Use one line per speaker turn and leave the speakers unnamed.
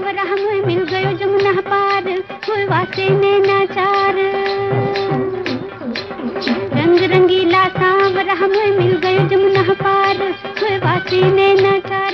कांवरा हम मिल गयो जमुना पार, कोई वासे ने नाचार रंग रंगीला सांवरा हम मिल गयो जमुना पार, कोई वासे ने नाचार